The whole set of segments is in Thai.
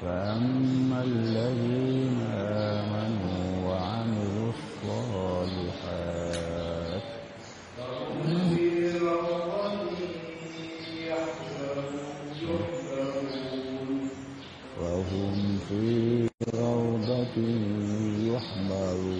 فأما الذين آمنوا وعملوا الصالحات وهم في روضة يحبرون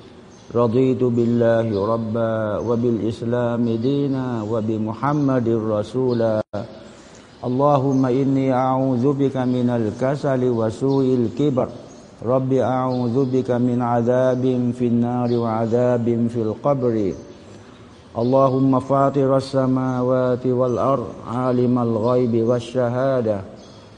رضيت بالله ربا وبالإسلام دينا وبمحمد رسولا اللهم إني أعوذ بك من الكسل وسوء الكبر. رب أعوذ بك من عذاب في النار وعذاب في القبر. اللهم فاطر السماوات والأرض عالم الغيب والشهادة.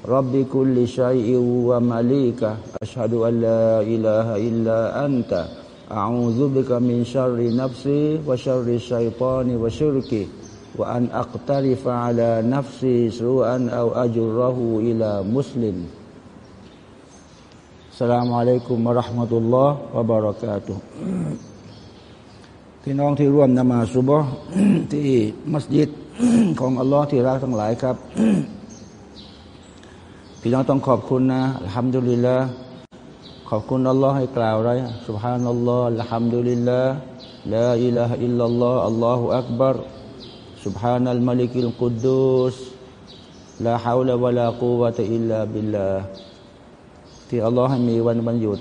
رب كل شيء ومليكه. أشهد أن لا إله إلا أنت. أعوذ بك من شر نفسي وشر الشيطان وشركي وأن أقترف على نفسي سوءا أو أجره إلى مسلم السلام عليكم ورحمة الله وبركاته พี่น้องที่ร่วมนมาสุบฮ์ที่มัสยิดของอัลลอฮ์ที่รักทั้งหลายครับ พี่น้องต้องขอบคุณนะทำดุลิลละ ขอบคุณอัลลอฮ์ให้กล่าวไรสุบฮานัลลอฮ์ละฮัมดุลิลละลาอิลาฮะอิลลัลลอฮ์อัลลอฮฺอักบาร سبحان الملك القدوس لا حول ولا قوة إلا بالله ที่อัลลอฮ์ให้มีวันวันหยุด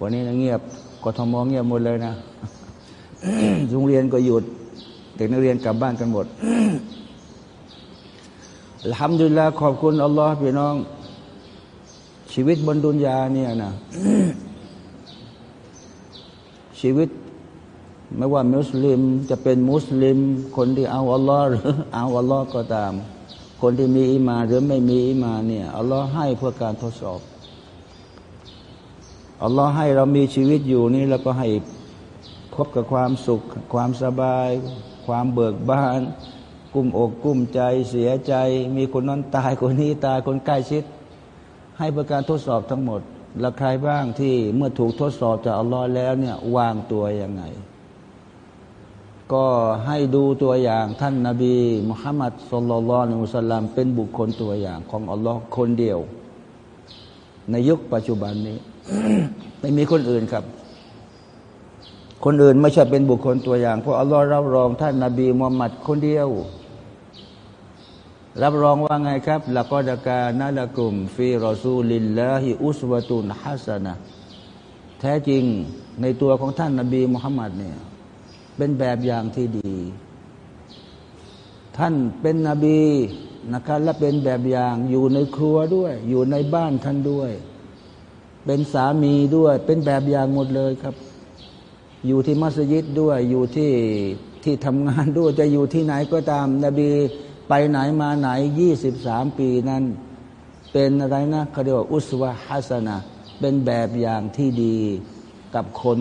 วันนี้นะเงียบกทมเงียบหมดเลยนะ โรงเรียนก็หยุด เด็กนักเรียนกลับบ้านกันหมดทำดุลลาขอบคุณอัลลอฮ์พี่น้อง ชีวิตบนดุนยาเนี่ยนะชีวิต ไม่ว่ามุสลิม จะเป็นมุสลิม คนที่เอาอัลลอฮ์หรือเอาอัลลอฮ์ก็ตาม คนที่มีอีมาหรือไม่มีอีมาเนี่ยอัลลอฮ์ให้เพื่อการทดสอบอัลลอฮ์ให้เรามีชีวิตอยู่นี่แล้วก็ให้พบกับความสุข ความสบาย ความเบิกบาน กุ้มอกกุ้มใจเสียใจ มีคนนั้นตายคนนี้ตายคนใกล้ชิด ให้เพื่อการทดสอบทั้งหมด แล้วใครบ้างที่เมื่อถูกทดสอบจากอัลลอฮ์แล้วเนี่ยวางตัวยังไง ก็ให้ดูตัวอย่างท่านนาบีมุฮัมมัดสุลลัลลอฮุสลามเป็นบุคคลตัวอย่างของอัลลอฮ์คนเดียว ในยุคปัจจุบันนี้ไม่มีคนอื่นครับ คนอื่นไม่ใช่เป็นบุคคลตัวอย่างเพราะอัลลอฮ์รับรองท่านนาบีมุฮัมมัดคนเดียว รับรองว่าไงครับละก็ดกานาละกุมฟีรอซูลิลลาฮิอุสวะตุนฮัสนะแท้จริงในตัวของท่านนาบีมุฮัมมัดเนี่ยเป็นแบบอย่างที่ดี ท่านเป็นนบีนะครับและเป็นแบบอย่างอยู่ในครัวด้วย อยู่ในบ้านท่านด้วย เป็นสามีด้วย เป็นแบบอย่างหมดเลยครับ อยู่ที่มัสยิดด้วย อยู่ที่ที่ทำงานด้วยจะอยู่ที่ไหนก็ตามนบี ไปไหนมาไหนยี่สิบสามปีนั้น เป็นอะไรนะเขาเรียกว่าอุสวะฮัสนะเป็นแบบอย่างที่ดีกับคน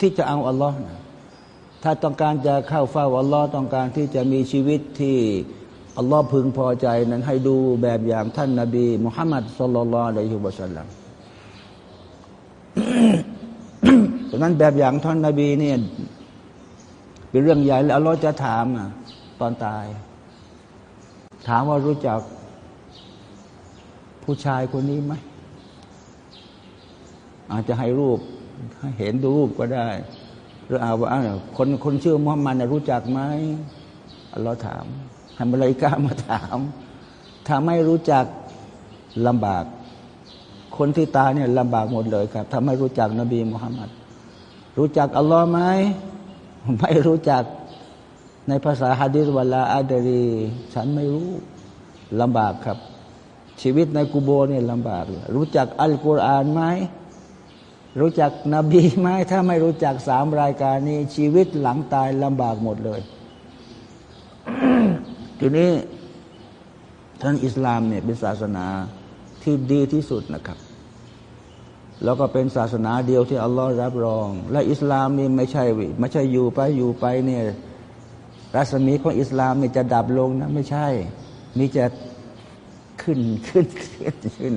ที่จะเอาอัลลอฮ์ถ้าต้องการจะเข้าเฝ้าอัลลอฮ์ต้องการที่จะมีชีวิตที่อัลลอฮ์พึงพอใจนั้นให้ดูแบบอย่างท่านนาบีมุฮัมมัดสุลลัลอะลัยฮิวะสัลลัมดังนั้นแบบอย่างท่านนาบีเนี่ยเป็นเรื่องใหญ่แล้วอัลลอฮ์จะถามอะตอนตาย ถามว่ารู้จักผู้ชายคนนี้ไหม อาจจะให้รูปเห็นดูรูปก็ได้หรือเอาว่าคนคนชื่อมุฮัมมัดรู้จักไหมเราถามให้มาเลยกล้ามาถาม ถ้าไม่รู้จักลำบาก คนที่ตายเนี่ยลำบากหมดเลยครับ ถ้าไม่รู้จักนบีมุฮัมมัดรู้จักอัลลอฮ์ไหมไม่รู้จัก ในภาษาฮะดิษวลาอาดรีฉันไม่รู้ลำบากครับ ชีวิตในกูโบเนี่ยลำบาก รู้จักอัลกุรอานไหมรู้จักนบีไหมถ้าไม่รู้จักสามรายการนี้ ชีวิตหลังตายลำบากหมดเลย ทีนี้ท่านอิสลามเนี่ยเป็นศาสนาที่ดีที่สุดนะครับ แล้วก็เป็นศาสนาเดียวที่อัลลอฮ์รับรอง และอิสลามนี่ไม่ใช่ไม่ใช่อยู่ไปอยู่ไปเนี่ย รัศมีของอิสลามนี่จะดับลงนะไม่ใช่ มีจะขึ้นขึ้นขึ้นขึ้น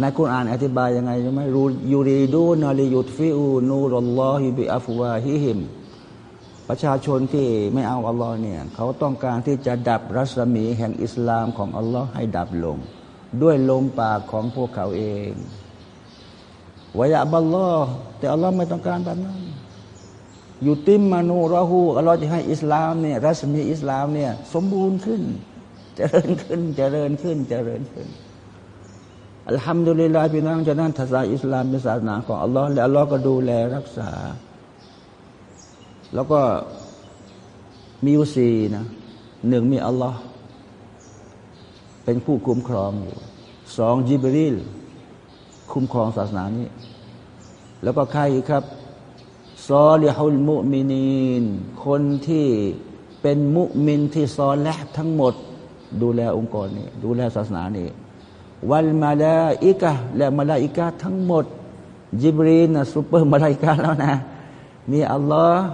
ในคุรานอธิบายยังไงใช่ไหมรูยูรีดูนาลิยุตฟิอูนูรอลลอฮิบิอัฟวาฮิฮิมประชาชนที่ไม่เอาอัลลอฮ์เนี่ยเขาต้องการที่จะดับรัศมีแห่งอิสลามของอัลลอฮ์ให้ดับลง ด้วยลมปากของพวกเขาเองวายะบัลลอฮ์แต่อัลลอฮ์ไม่ต้องการแบบนั้น ยู่ติมมานูรอฮูอัลลอฮ์จะให้อิสลามเนี่ยรัศมีอิสลามเนี่ยสมบูรณ์ขึ้นเจริญขึ้นเจริญขึ้นเจริญขึ้นอัลฮัมดุลิลลาห์พี่น้องจะนั่นทศาอิสลามเป็นศาสนาของอัลลอฮ์และอัลลอฮ์ก็ดูแลรักษา แล้วก็มีอุสีนะหนึ่งมีอัลลอฮ์เป็นผู้คุ้มครองอยู่สองจิบริลคุ้มครองศาสนานี้ แล้วก็ใครครับ ซอลิฮุลมุมินีน คนที่เป็นมุมินที่ซอและทั้งหมด ดูแลองค์กรนี้ ดูแลศาสนานี้วันมาลาอิกะและมาลาอิกะทั้งหมด จิบรีลนะซูเปอร์มาลาอิกะแล้วนะ มีอัลลอฮ์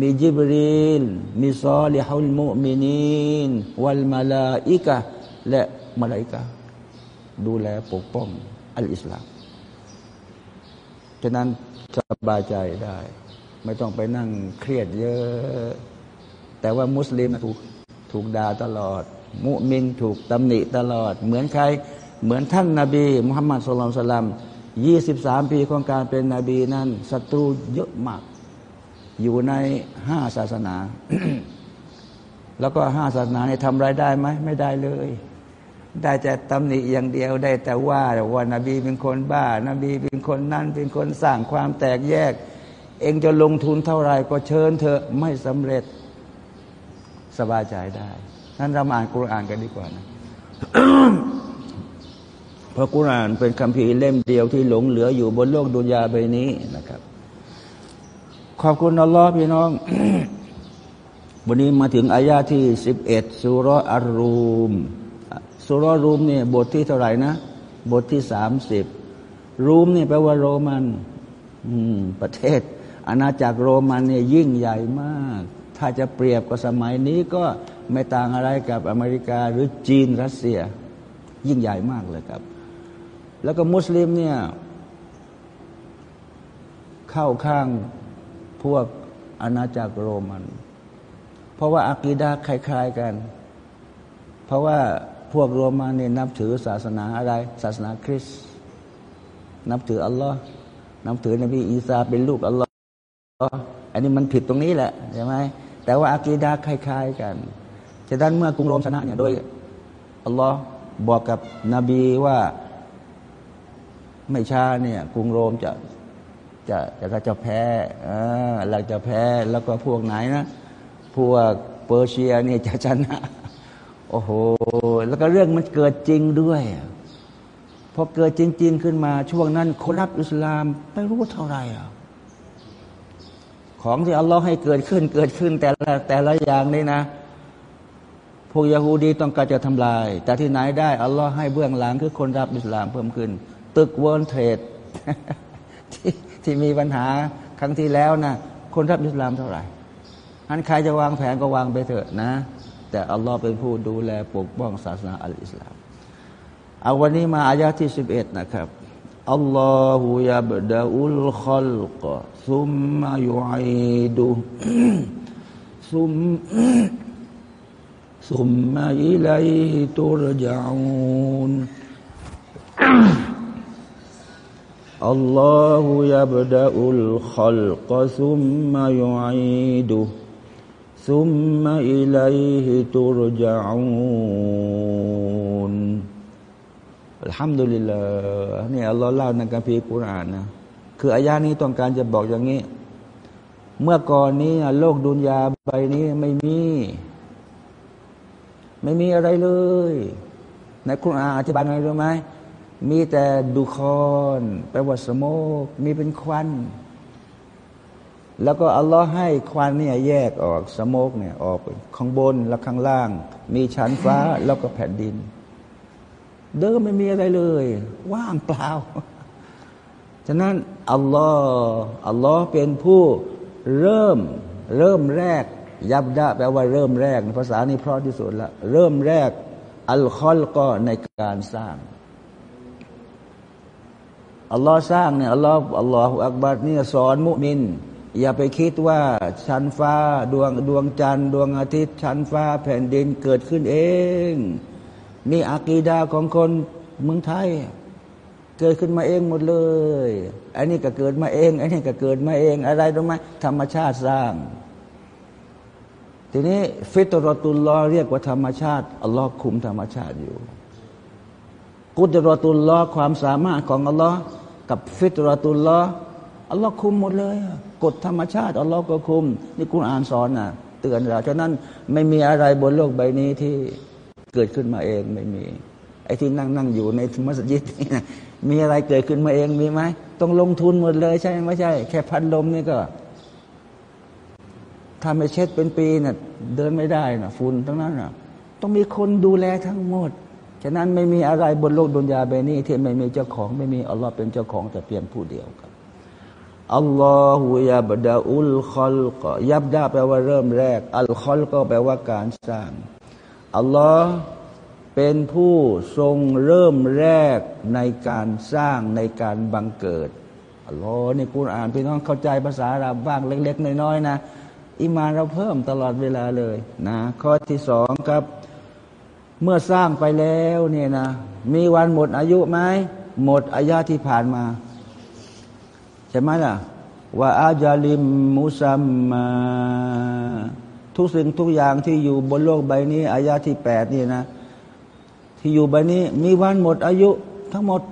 มีจิบรีนมีซอลิฮุลมุมินีนวันมาลาอิกะและมาลาอิกะดูแลปกป้องอัลอิสลามฉะนั้นสบายใจได้ ไม่ต้องไปนั่งเครียดเยอะ แต่ว่ามุสลิมถูกถูกด่าตลอด มุมินถูกตำหนิตลอด เหมือนใคร เหมือนท่านนาบีมุฮัมมัดสุลตัลลัมยี่สิบสามปีของการเป็นนบีนั้นศัตรูเยอะมาก อยู่ในห้าศาสนา แล้วก็ห้าศาสนาเนี่ยทำรายได้ไหมไม่ได้เลย ได้แต่ตำหนิอย่างเดียวได้แต่ว่าว่านาบีเป็นคนบ้านาบีเป็นคนนั่นเป็นคนสร้างความแตกแยก เองจะลงทุนเท่าไหร่ก็เชิญเถอไม่สำเร็จสบายใจได้นั้นเราอ่านกุรอานกันดีกว่านะเพราะกุรานเป็นคำพีเล่มเดียวที่หลงเหลืออยู่บนโลกดุนยาใบนี้นะครับ ขอบคุณอัลลอฮ์พี่น้อง วันนี้มาถึงอายาที่สิบเอ็ดสุรอารูมสุรรูมเนี่ยบทที่เท่าไหร่นะ บทที่สามสิบรูมเนี่ยแปลว่าโรมัน ประเทศ อาณาจักรโรมันเนี่ยยิ่งใหญ่มาก ถ้าจะเปรียบกับสมัยนี้ก็ไม่ต่างอะไรกับอเมริกาหรือจีนรัสเซีย ยิ่งใหญ่มากเลยครับ แล้วก็มุสลิมเนี่ยเข้าข้างพวกอาณาจักรโรมัน เพราะว่าอักีดาคล้าย ๆกัน เพราะว่าพวกโรมันเนี่ยนับถือศาสนาอะไร ศาสนาคริสต์นับถืออัลลอฮ์นับถือนบีอีสาเป็นลูกอัลลอฮ์ อันนี้มันผิดตรงนี้แหละใช่ไหมแต่ว่าอักีดาคล้ายๆกันฉะนั้นเมื่อกรุงโรมชนะเนี่ยโดยอัลลอฮ์บอกกับนบีว่าไม่ช้าเนี่ย กรุงโรมจะจะจะจะแพ้อ่าเราจะแพ้แล้วก็พวกไหนนะพวกเปอร์เซียเนี่ยจะชนะโอ้โหแล้วก็เรื่องมันเกิดจริงด้วยพอเกิดจริง ๆ ขึ้นมาช่วงนั้นคนรับอิสลามไม่รู้เท่าไหร่อะ ของที่อัลลอฮ์ให้เกิดขึ้นเกิดขึ้นแต่ละแต่ละอย่างนี่นะ พวกยาฮูดีต้องการจะทำลาย แต่ที่ไหนได้อัลลอฮ์ให้เบื้องหลังคือคนรับอิสลามเพิ่มขึ้น ตึก World Trade ที่ที่มีปัญหาครั้งที่แล้วนะคนรับอิสลามเท่าไหร่อันใครจะวางแผนก็วางไปเถอะนะ แต่อัลลอฮ์เป็นผู้ดูแลปกป้องศาสนาอัลอิสลาม เอาวันนี้มาอายาที่สิบเอ็ดนะครับ อัลลอฮฺยาบดาอุลขลกซุม มายุอิดุซุมซุมมาอิลัยตุรจาอูนอัลลอฮฺยับดะอุลขัลกซุมดุลิลลิลลาห์นี่อัลลอฮ์เล่าในกัมภีร์กุรอานนะคืออายานี้ต้องการจะบอกอย่างนี้ เมื่อก่อนนี้โลกดุนยาใบนี้ไม่มี ไม่มีอะไรเลย ในคุรอานอธิบายอะไงรู้ไหมมีแต่ดูคอนแปลว่าสโมกมีเป็นควัน แล้วก็อัลลอฮ์ให้ควันเนี่ยแยกออกสโมกเนี่ยออกข้างบนและข้างล่าง มีชั้นฟ้าแล้วก็แผ่นดิน เดิมไม่มีอะไรเลย ว่างเปล่า ฉะนั้นอัลลอฮ์อัลลอฮ์เป็นผู้เริ่ม เริ่มแรก ยับดะแปลว่าเริ่มแรกภาษานี้เพราะที่สุดละเริ่มแรก อัลคอลก็ในการสร้างอัลลอฮ์สร้างเนี่ยอัลลอฮ์อัลลอฮ์อักบัดเนี่ยสอนมุมิน อย่าไปคิดว่าชั้นฟ้า ดวงดวงจันทร์ดวงอาทิตย์ชั้นฟ้าแผ่นดินเกิดขึ้นเอง นี่อากีดาของคนเมืองไทย เกิดขึ้นมาเองหมดเลยอันนี้ก็เกิดมาเองอันนี้ก็เกิดมาเองอะไรรู้ไหมธรรมชาติสร้าง ทีนี้ฟิตรตุลลอเรียกว่าธรรมชาติอัลลอฮ์คุมธรรมชาติอยู่ กุตรตุลลอความสามารถของอัลลอฮ์กับฟิตรตุลลออัลลอฮ์คุมหมดเลยกฎธรรมชาติอัลลอฮ์ก็คุม นี่คุณอ่านสอนนะเตือนเราฉะนั้นไม่มีอะไรบนโลกใบนี้ที่ เกิดขึ้นมาเองไม่มี ไอ้ที่นั่งนั่งอยู่ในมัสยิดนี่นะมีอะไรเกิดขึ้นมาเองมีไหมต้องลงทุนหมดเลยใช่ไม่ใช่ แค่พันลมนี่ก็ทำให้เช็ดเป็นปีเนะ่ยเดินไม่ได้นะฝุ่นทั้งนั้นนะต้องมีคนดูแลทั้งหมด ฉะนั้นไม่มีอะไรบนโลกดุนยาเบนี้ที่ไม่มีเจ้าของ ไม่มีอัลลอฮ์เป็นเจ้าของแต่เพียงผู้เดียวครับอัลลอฮฺยับดาอุลคอลก็ยับดาแปลว่าเริ่มแรก อัลคอลก็แปลว่าการสร้าง อัลลอฮ์เป็นผู้ทรงเริ่มแรกในการสร้างในการบังเกิดอัลลอฮ์นี่คุณอ่านพี่น้องเข้าใจภาษาอาหรับบ้างเล็ก ๆ น้อยๆนะอิมานเราเพิ่มตลอดเวลาเลยนะข้อที่สองครับ เมื่อสร้างไปแล้วเนี่ยนะ มีวันหมดอายุไหมหมดอายาที่ผ่านมา ใช่ไหมล่ะว่าอาจาลิมมุซัมมา ทุกสิ่งทุกอย่างที่อยู่บนโลกใบนี้อายาที่แปดนี่นะ ที่อยู่ใบนี้ มีวันหมดอายุทั้งหมด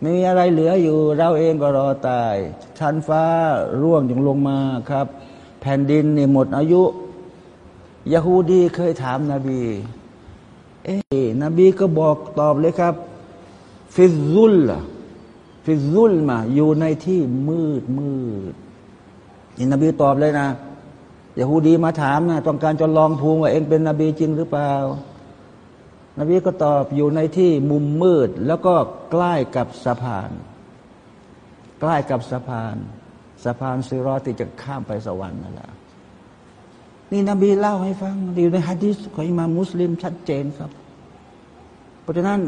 ไม่มีอะไรเหลืออยู่ เราเองก็รอตาย ชั้นฟ้าร่วงอย่างลงมาครับ แผ่นดินนี่หมดอายุยาฮูดีเคยถามนาบี เอ๊นบีก็บอกตอบเลยครับ ฟิซุลฟิซุลมาอยู่ในที่มืดมืดนี่นบีตอบเลยนะ ยาฮูดีมาถามนะต้องการจะลองภูมิว่าเองเป็นนบีจริงหรือเปล่า นบีก็ตอบอยู่ในที่มุมมืด แล้วก็ใกล้กับสะพาน ใกล้กับสะพาน สะพานซิรอที่จะข้ามไปสวรรค์นั่นแหละนี่นบีเล่าให้ฟังอยู่ในฮะดิษของอิมามมุสลิมชัดเจนครับ เพราะฉะนั้น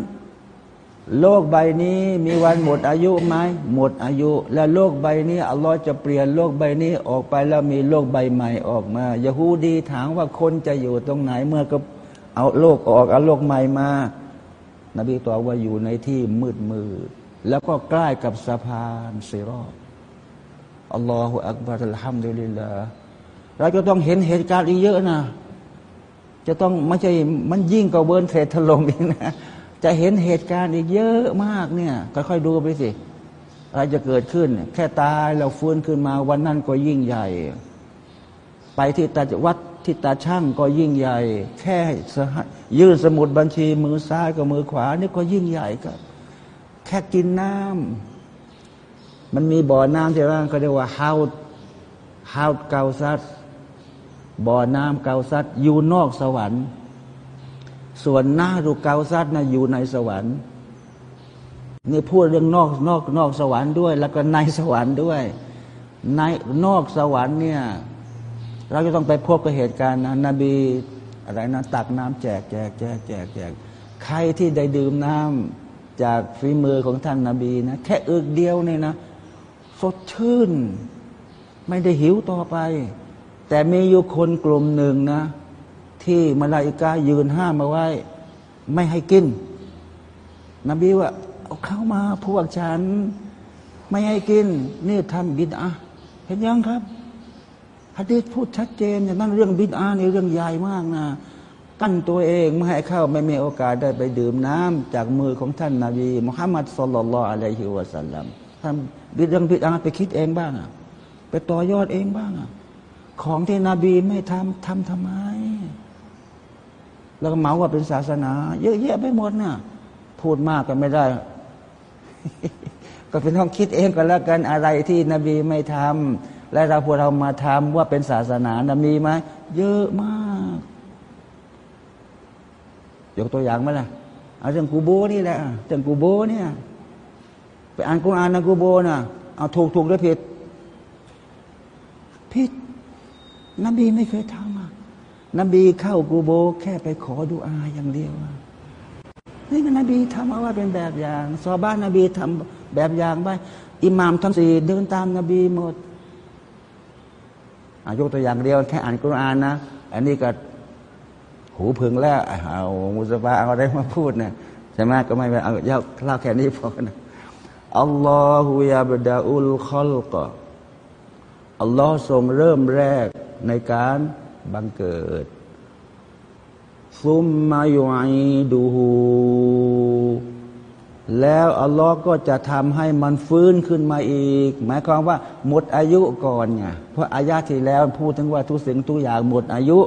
โลกใบนี้มีวันหมดอายุไหมหมดอายุ และโลกใบนี้อัลลอฮ์จะเปลี่ยนโลกใบนี้ออกไปแล้วมีโลกใบใหม่ออกมายาฮูดีถามว่าคนจะอยู่ตรงไหนเมื่อก็เอาโลกออกเอาโลกใหม่มา นบีตอบว่าอยู่ในที่มืดมืดแล้วก็ใกล้กับสะพานซีรออัลลอฮฺอักบารุลฮัมดุลิลลาเราจะต้องเห็นเหตุการณ์อีกเยอะนะ จะต้องไม่ใช่มันยิ่งกว่าเบิร์นเทรดถล่มอีกนะ จะเห็นเหตุการณ์อีกเยอะมากเนี่ยค่อยๆดูไปสิอะไรจะเกิดขึ้น แค่ตายเราฟื้นขึ้นมาวันนั้นก็ยิ่งใหญ่ ไปที่ตาวัดที่ตาช่างก็ยิ่งใหญ่ แค่ยื่นสมุดบัญชีมือซ้ายกับมือขวานี่ก็ยิ่งใหญ่ครับแค่กินน้ำมันมีบ่อน้ำที่ว่าเขาเรียกว่าฮาวฮาวเกาซัสบ่อน้ำเกาซัดอยู่นอกสวรรค์ ส่วนหน้ารูเกาซัดนะอยู่ในสวรรค์นี่พูดเรื่องนอกนอกนอกสวรรค์ด้วย แล้วก็ในสวรรค์ด้วย ในนอกสวรรค์เนี่ย เราจะต้องไปพบกับเหตุการณ์นะนบีอะไรนะตักน้ำแจกแจกแจกแจกแจกใครที่ได้ดื่มน้ำจากฝีมือของท่านนาบีนะแค่อึกเดียวเนี่ยนะ สดชื่น ไม่ได้หิวต่อไป แต่มีอยู่คนกลุ่มหนึ่งนะ ที่มาลาอิกายืนห้ามมาไว้ ไม่ให้กิน นบีว่าเอาเข้ามาพวกฉัน ไม่ให้กิน นี่ทำบิดอะเห็นยังครับฮะดีษพูดชัดเจนอย่างนั้นเรื่องบิดอานี่เรื่องใหญ่มากนะกั้นตัวเองไม่ให้เข้าไม่มีโอกาสได้ไปดื่มน้ำจากมือของท่านนาบีมุฮัมมัดสุลลัลอะลัยฮิวะสัลลัมทำบิดเรื่องบิดอาไปคิดเองบ้างอะไปต่อยอดเองบ้างอะของที่นบีไม่ทำทำทำไม แล้วก็เหมาว่าเป็นศาสนา เยอะแยะไปหมดน่ะ พูดมากก็ไม่ได้ ก็เป็นต้องคิดเองก็แล้วกันอะไรที่นบีไม่ทำและเราพวกเรามาทำว่าเป็นศาสนานะมีไหมเยอะมาก ยกตัวอย่างมาละเอาเรื่องกูโบนี่แหละเรื่องกูโบเนี่ยไปอ่านกุรอานนะกูโบน่ะเอาถูกถูกหรือผิดผิดนบีไม่เคยทำ นบีเข้ากูโบแค่ไปขอดุอาอย่างเดียวนี่นบีทำเอาว่าเป็นแบบอย่างซอบ้านนบีทำแบบอย่างไปอิหม่ามทั้งสี่เดินตามนบีหมดอายกตัวอย่างเดียวแค่อ่านกุรอานนะ อันนี้ก็หูพึงแล้วเอามุสฟาเอาอะไรมาพูดเนี่ยใช่ไหมก็ไม่เป็นเอาเล่าแค่นี้พอนะอัลลอฮฺยาบดาอุลคอลกอัลลอฮ์ทรงเริ่มแรกในการ บังเกิดซุมมายุไอดูฮูแล้วอัลลอฮ์ก็จะทำให้มันฟื้นขึ้นมาอีก หมายความว่า หมดอายุก่อนไงเพราะอายาที่แล้วพูดถึงว่าทุกสิ่งทุกอย่างหมดอายุ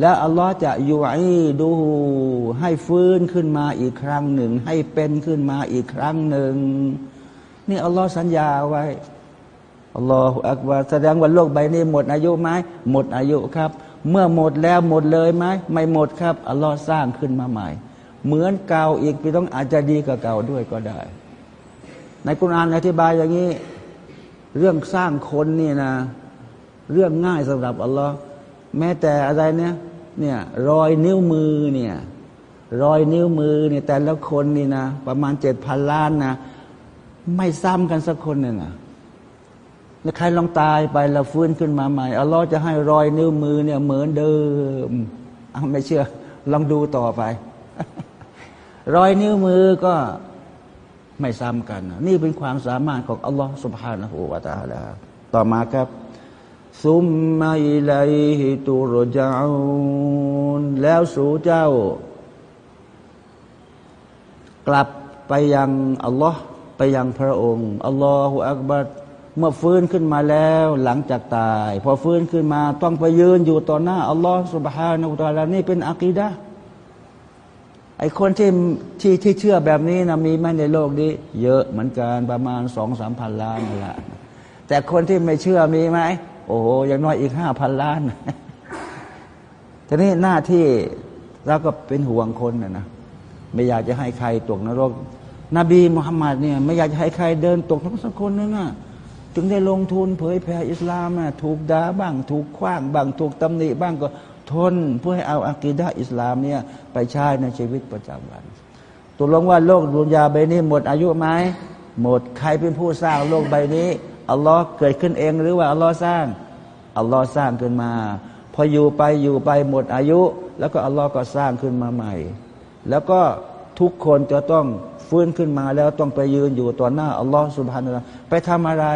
แล้วอัลลอฮ์จะยุไอดูให้ฟื้นขึ้นมาอีกครั้งหนึ่ง ให้เป็นขึ้นมาอีกครั้งหนึ่ง นี่อัลลอฮ์สัญญาไว้ อัลลอฮฺอักบารแสดงว่าโลกใบนี้หมดอายุไหมหมดอายุครับ เมื่อหมดแล้วหมดเลยไหมไม่หมดครับอัลลอฮ์สร้างขึ้นมาใหม่ เหมือนเก่าอีกไปต้องอาจจะดีกว่าเก่าด้วยก็ได้ ในกุณอ่านอธิบายอย่างนี้ เรื่องสร้างคนนี่นะ เรื่องง่ายสำหรับอัลลอฮ์แม้แต่อะไรเนี่ยเนี่ยรอยนิ้วมือเนี่ยรอยนิ้วมือเนี่ยแต่ละคนนี่นะประมาณเจ็ดพันล้านนะไม่ซ้ำกันสักคนหนึ่งอะ ใครลองตายไปแล้วฟื้นขึ้นมาใหม่อัลลอฮ์จะให้รอยนิ้วมือเนี่ยเหมือนเดิมเอาไม่เชื่อ ลองดูต่อไป รอยนิ้วมือก็ไม่ซ้ำกัน นี่เป็นความสามารถของอัลลอฮ์สุบฮานะฮูวาตาลาต่อมาครับซุมมาอิลัยฮิตุรจาอนแล้วสู่เจ้า กลับไปยังอัลลอฮ์ไปยังพระองค์อัลลอฮฺอักบัร เมื่อฟื้นขึ้นมาแล้วหลังจากตาย พอฟื้นขึ้นมาต้องไปยืนอยู่ต่อหน้าอัลลอฮฺสุบฮานาอุตาลานี่เป็นอะกีดะไอคนที่ที่ที่เชื่อแบบนี้นะมีไหมในโลกนี้ เยอะเหมือนกันประมาณสองสามพันล้านนั่แหละแต่คนที่ไม่เชื่อมีไหมโอ้โหยังน้อยอีกห้าพันล้านทีนี้หน้าที่เราก็เป็นห่วงคนนะนะไม่อยากจะให้ใครตกนรก นบีมุฮัมมัดเนี่ยไม่อยากจะให้ใครเดินตกนรกสักคนนึงอะ ถึงได้ลงทุนเผยแผ่อิสลามนะถูกด่าบ้าง ถูกคว้างบ้าง ถูกตำหนิบ้างก็ทนเพื่อให้เอาอักีดะอิสลามเนี่ยไปใช้ในชีวิตประจำวันตกลงว่าโลกดุนยาใบนี้หมดอายุไหมหมดใครเป็นผู้สร้างโลกใบนี้อัลลอฮ์เกิดขึ้นเองหรือว่าอัลลอฮ์สร้างอัลลอฮ์สร้างขึ้นมา พออยู่ไปอยู่ไปหมดอายุ แล้วก็อัลลอฮ์ก็สร้างขึ้นมาใหม่ แล้วก็ทุกคนจะต้อง ฟื้นขึ้นมาแล้วต้องไปยืนอยู่ต่อหน้าอัลลอฮ์สุบฮานาไปทำอะไร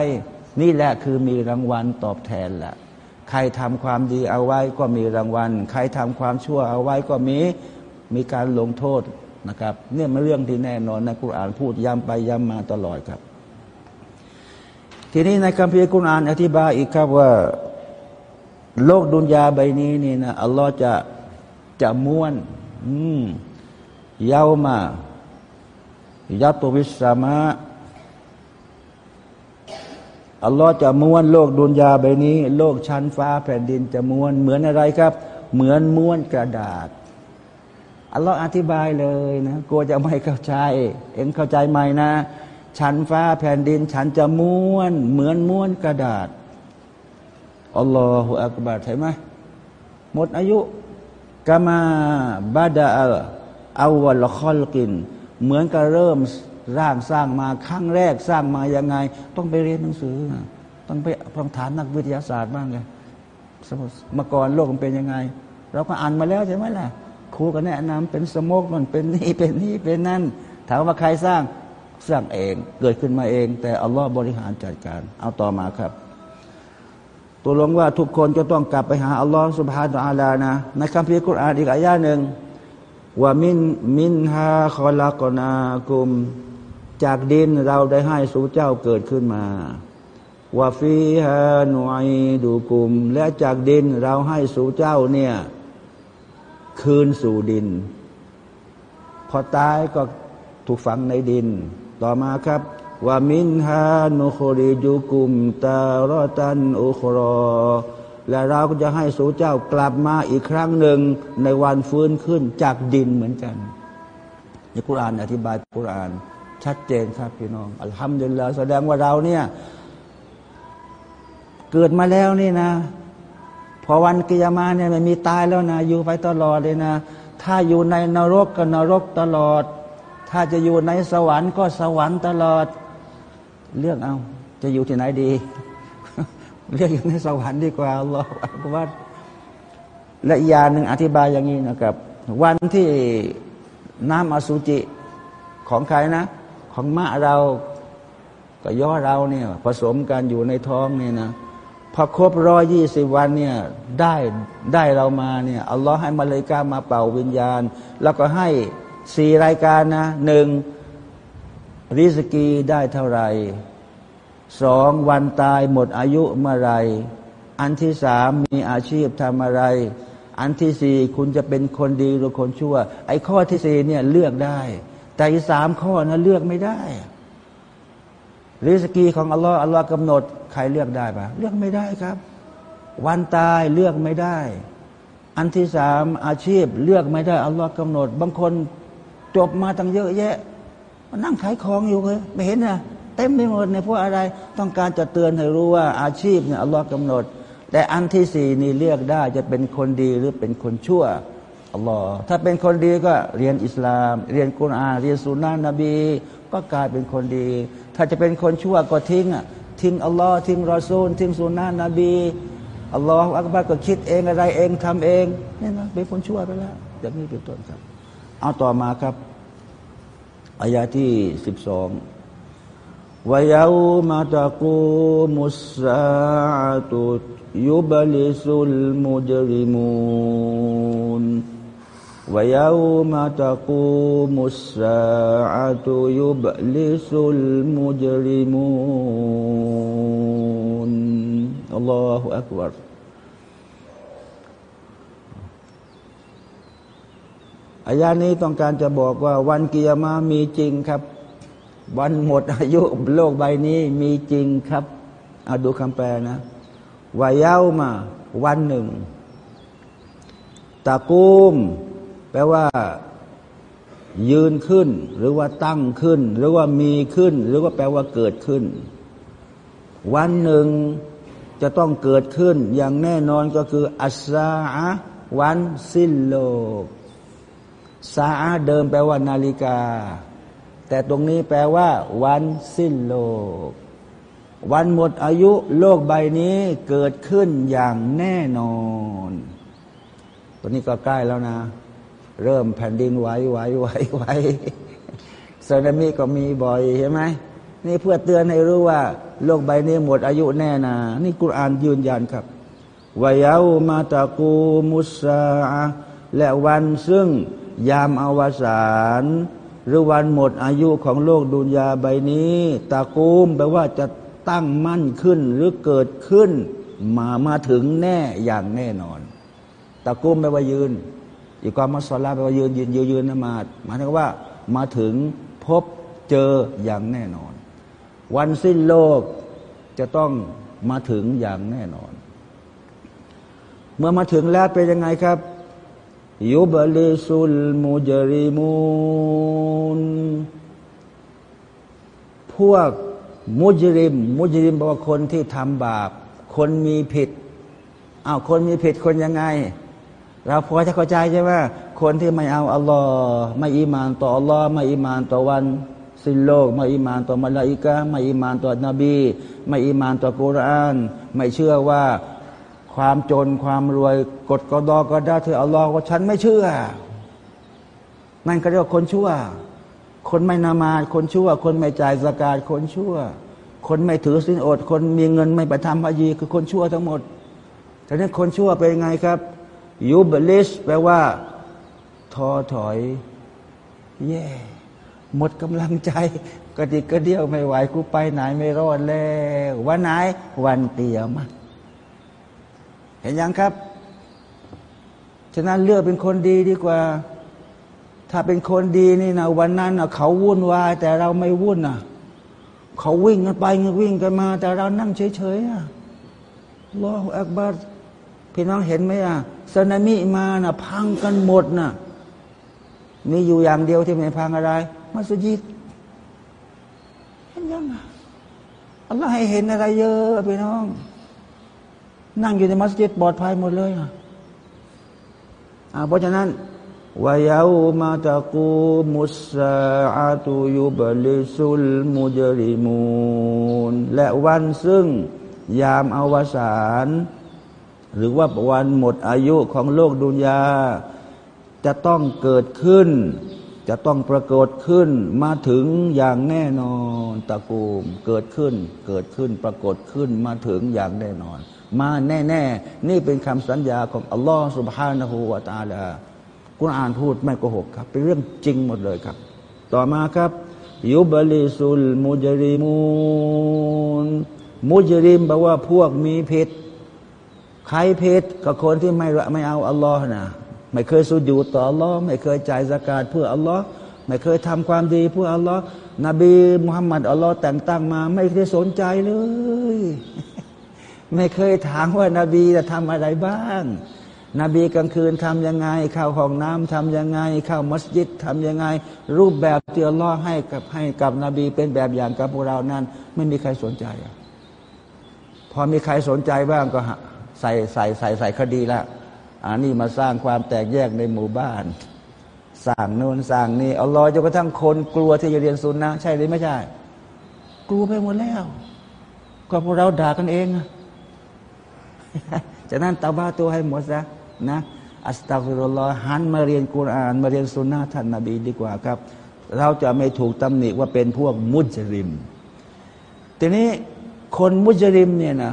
นี่แหละคือมีรางวัลตอบแทนแหละใครทำความดีเอาไว้ก็มีรางวัล ใครทำความชั่วเอาไว้ก็มีมีการลงโทษนะครับ เนี่ยมันเรื่องที่แน่นอนในกุรอานพูดย้ำไปย้ำมาตลอดครับ ทีนี้ในคัมภีร์กุรอานอธิบายอีกครับว่า โลกดุนยาใบนี้นี่นะอัลลอฮ์จะจะม้วน อืมเยาวมา ยัตุวิสามะอัลลอฮ์จะม้วนโลกดุนยาใบนี้ โลกชั้นฟ้าแผ่นดินจะม้วน เหมือนอะไรครับ เหมือนม้วนกระดาษอัลลอฮ์อธิบายเลยนะกลัวจะไม่เข้าใจ เอ็งเข้าใจไหมนะ ชั้นฟ้าแผ่นดิน ฉันจะม้วน เหมือนม้วนกระดาษอัลลอฮฺอักบารใช่ไหมหมดอายุกามาบาดาอัลอาวลคอลกิน เหมือนกับเริ่มร่างสร้างมาครั้งแรกสร้างมายังไง ต้องไปเรียนหนังสือ ต้องไปลองถามนักวิทยาศาสตร์บ้างไงสมมติมาก่อนโลกมันเป็นยังไง เราก็อ่านมาแล้วใช่ไหมล่ะครูก็แนะนำเป็นสมกมันเป็นนี่เป็นนี่เป็นนั่น ถามว่าใครสร้างสร้างเองเกิดขึ้นมาเอง แต่อัลลอฮ์บริหารจัดการ เอาต่อมาครับ ตัวลงว่าทุกคนจะต้องกลับไปหาอัลลอฮ์สุบฮานาอัลานะในคัมภีร์กุรอานอีกอายะหนึ่ง ว่ามินมินฮาคอลากนากุม จากดินเราได้ให้สู่เจ้าเกิดขึ้นมาว่าฟีฮานุไอดูกุม และจากดินเราให้สู่เจ้าเนี่ย คืนสู่ดิน พอตายก็ถูกฝังในดิน ต่อมาครับว่ามินฮานุคริจุกุมตารตันอุครอ และเราก็จะให้สู่เจ้ากลับมาอีกครั้งหนึ่งในวันฟื้นขึ้นจากดินเหมือนกันในคุรานอธิบายคุรานชัดเจนครับพี่น้องอัลฮัมดุลิลลาแสดงว่าเราเนี่ย เกิดมาแล้วนี่นะ พอวันกิยามาเนี่ยมันมีตายแล้วนะ อยู่ไปตลอดเลยนะ ถ้าอยู่ในนรกก็นรกตลอด ถ้าจะอยู่ในสวรรค์ก็สวรรค์ตลอด เรื่องเอา จะอยู่ที่ไหนดี เรียกอยู่ในสวรรค์ดีกว่าหรอกว่าและอีกอย่างหนึ่งอธิบายอย่างนี้นะครับ วันที่น้ำอสุจิของใครนะ ของมะเราก็ย่อเราเนี่ย ผสมกันอยู่ในท้องเนี่ยนะพอครบร้อยยี่สิบวันเนี่ยได้ได้เรามาเนี่ยอัลลอฮ์ให้มาเลยกามาเป่าวิญญาณ แล้วก็ให้สี่รายการนะหนึ่งริสกีได้เท่าไหร่ สองวันตายหมดอายุเมื่อไร อันที่สามมีอาชีพทำอะไร อันที่สี่คุณจะเป็นคนดีหรือคนชั่ว ไอ้ข้อที่สี่เนี่ยเลือกได้ แต่อีสามข้อนะเลือกไม่ได้ริสกีของอัลลอฮ์อัลลอฮ์กำหนดใครเลือกได้ปะเลือกไม่ได้ครับ วันตายเลือกไม่ได้ อันที่สามอาชีพเลือกไม่ได้อัลลอฮ์กำหนด บางคนจบมาตั้งเยอะแยะมานั่งขายของอยู่เลยไม่เห็นนะ เต็มไปหมดในพวกอะไรต้องการจะเตือนให้รู้ว่าอาชีพเนี่ยอัลลอฮ์กำหนด แต่อันที่สี่นี่เลือกได้จะเป็นคนดีหรือเป็นคนชั่วอัลลอฮ์ถ้าเป็นคนดีก็เรียนอิสลาม เรียนกุรอานเรียนสุนนะนบี ก็กลายเป็นคนดี ถ้าจะเป็นคนชั่วก็ทิ้งอะทิ้งอัลลอฮ์ทิ้งรอซูล ทิ้งสุนนะนบีอัลลอฮ์อักบัรก็คิดเองอะไรเองทำเองนี่นะเป็นคนชั่วไปแล้วอย่างนี้เป็นต้นครับ เอาต่อมาครับอายาที่สิบสอง วายามาตะกูมุสาตุยุบลิสุลมุจริมูน ويوم تقوم الساعة يبلس المجرمون الله أكبر อายานี้ต้องการจะบอกว่าวันกิยามามีจริงครับ วันหมดอายุโลกใบนี้มีจริงครับเอาดูคำแปลนะวายเย้ามาวันหนึ่งตะกุมแปลว่า ยืนขึ้น หรือว่าตั้งขึ้น หรือว่ามีขึ้น หรือว่าแปลว่าเกิดขึ้น วันหนึ่งจะต้องเกิดขึ้น อย่างแน่นอนก็คือ อัสาวันสิ้นโลกซาเดิมแปลว่านาฬิกา แต่ตรงนี้แปลว่า วันสิ้นโลก วันหมดอายุโลกใบนี้เกิดขึ้นอย่างแน่นอน ตัวนี้ก็ใกล้แล้วนะ เริ่มแผ่นดินไหวไหวไหวไหวสึนามิก็มีบ่อยใช่ไหมนี่เพื่อเตือนให้รู้ว่า โลกใบนี้หมดอายุแน่นานี่กุรอานยืนยันครับวายามาตะกูมุสาและวันซึ่งยามอวสาน หรือวันหมดอายุของโลกดุนยาใบนี้ตะกูมแปลว่าจะตั้งมั่นขึ้นหรือเกิดขึ้น มามาถึงแน่อย่างแน่นอนตะกูมแปลว่ายืนอีกความมาสลาแปลว่ายืนยืนยืนยืนนมาหมายถึงว่ามาถึงพบเจออย่างแน่นอน วันสิ้นโลกจะต้องมาถึงอย่างแน่นอน เมื่อมาถึงแล้วเป็นยังไงครับ ยุบลิสุลมุจริมูนพวกมุจริม มุจริมแปลว่าคนที่ทำบาป คนมีผิดอ้าวคนมีผิดคนยังไง เราพอจะเข้าใจใช่ไหมคนที่ไม่เอาอัลลอฮ์ไม่อิมานต่ออัลลอฮ์ไม่อิมานต่อวันสิ้นโลกไม่อิมานต่อมาลาอิกะไม่อิมานต่อนบี ไม่อิมานต่อกุรอาน ไม่เชื่อว่า ความจนความรวยกดกอดอก็ได้เธออัลลอฮ์ว่าฉันไม่เชื่อ นั่นก็เรียกว่าคนชั่ว คนไม่นามาคนชั่ว คนไม่จ่ายสกาดคนชั่ว คนไม่ถือสินอด คนมีเงินไม่ไปทำพยีคือคนชั่วทั้งหมดแต่นี้คนชั่วเป็นไงครับยูบลิสแปลว่าท้อถอย แย่หมดกำลังใจกระดิกกระเดี่ยวไม่ไหวกูไปไหนไม่รอดแล้ววันไหนวันเตียม เห็นยังครับ ฉะนั้นเลือกเป็นคนดีดีกว่า ถ้าเป็นคนดีนี่นะวันนั้นนะเขาวุ่นวายแต่เราไม่วุ่นนะเขาวิ่งกันไปวิ่งกันมา แต่เรานั่งเฉยๆอะรออักบัรพี่น้องเห็นไหมอะสึนามิมานะ่ะ พังกันหมดนะ่ะมีอยู่อย่างเดียวที่ไม่พังอะไร มัสยิดเห็นยังอะอัลลอฮ์ให้เห็นอะไรเยอะพี่น้อง นั่งอยู่ในมัสยิดปลอดภัยหมดเลยอะเพราะฉะนั้นวายามาตะกูมุสอาตุยุบลิสุลมุจริมูนและวันซึ่งยามอวสานหรือว่าวันหมดอายุของโลกดุนยา จะต้องเกิดขึ้น จะต้องปรากฏขึ้นมาถึงอย่างแน่นอนตะกูมเกิดขึ้น เกิดขึ้นปรากฏขึ้นมาถึงอย่างแน่นอน มาแน่ๆ นี่เป็นคำสัญญาของอัลลอฮฺสุบฮานะฮูวาตาลากุณอ่านพูดไม่โกหกครับ เป็นเรื่องจริงหมดเลยครับ ต่อมาครับยุบลิสุลมุจริมูนมุจริมแปลว่าพวกมีผิดใครเพศกับคนที่ไม่ไม่เอาอัลลอฮ์นะไม่เคยสุญูต่ออัลลอฮ์ไม่เคยจ่ายสกาดเพื่ออัลลอฮ์ไม่เคยทำความดีเพื่ออัลลอฮ์นบีมุฮัมมัดอัลลอฮ์แต่งตั้งมา ไม่ได้สนใจเลย ไม่เคยถามว่านาบีจะทำอะไรบ้าง นบีกลางคืนทํำยังไง เข้าห้องน้ำทํำยังไง เข้ามัสยิดทํำยังไง รูปแบบที่อัลลอฮ์ให้กับให้กับนบีเป็นแบบอย่างกับพวกเรานั้น ไม่มีใครสนใจพอมีใครสนใจบ้างก็ใส่ใส่ใส่ใส่คดีละอันนี้มาสร้างความแตกแยกในหมู่บ้านสร้างโน่นสร้างนี่เอาลอยจนกระทั่งคนกลัวที่จะเรียนซุนนะใช่หรือไม่ใช่ กลัวไปหมดแล้ว ก็พวกเราด่ากันเองจากนั้นตาบ้าตัวให้หมดซะนะอัสตัฟิรุลลอฮ์หันมาเรียนกุราน มาเรียนสุนนะท่านนาบีดีกว่าครับ เราจะไม่ถูกตำหนิว่าเป็นพวกมุจริม ทีนี้คนมุจริมเนี่ยนะ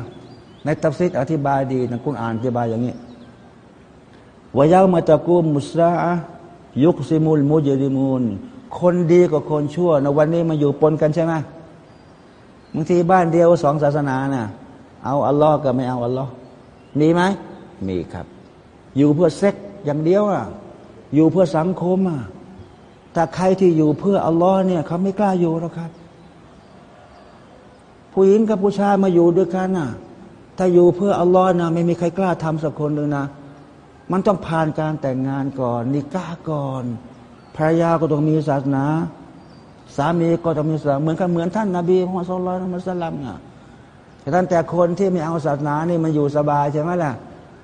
ในตัฟซิดอธิบายดีนะคุณอ่านอธิบายอย่างนี้วายามาตะกูมุสรายุคซิมุลมุจริมูล คนดีกับคนชั่วในวันนี้มาอยู่ปนกันใช่ไหมบางทีบ้านเดียวสองศาสนานะ่ะเอาอัลลอฮ์กับไม่เอาอัลลอฮ์ มีไหมมีครับ อยู่เพื่อเซ็กอย่างเดียวอะอยู่เพื่อสังคมอะแต่ใครที่อยู่เพื่ออัลลอฮ์เนี่ยเขาไม่กล้าอยู่หรอกครับ ผู้หญิงกับผู้ชายมาอยู่ด้วยกันอะถ้าอยู่เพื่ออัลลอฮ์นะไม่มีใครกล้าทำสักคนเลยนะ มันต้องผ่านการแต่งงานก่อนนิก้าก่อนภรรยาก็ต้องมีศาสนา สามีก็ต้องมีศาสนาเหมือนกันเหมือนท่านนาบีมุฮัมมัดสุลลัลมุสลัมอะ แต่ท่านแต่คนที่ไม่เอาศาสนานี่มันอยู่สบายใช่ไหมล่ะ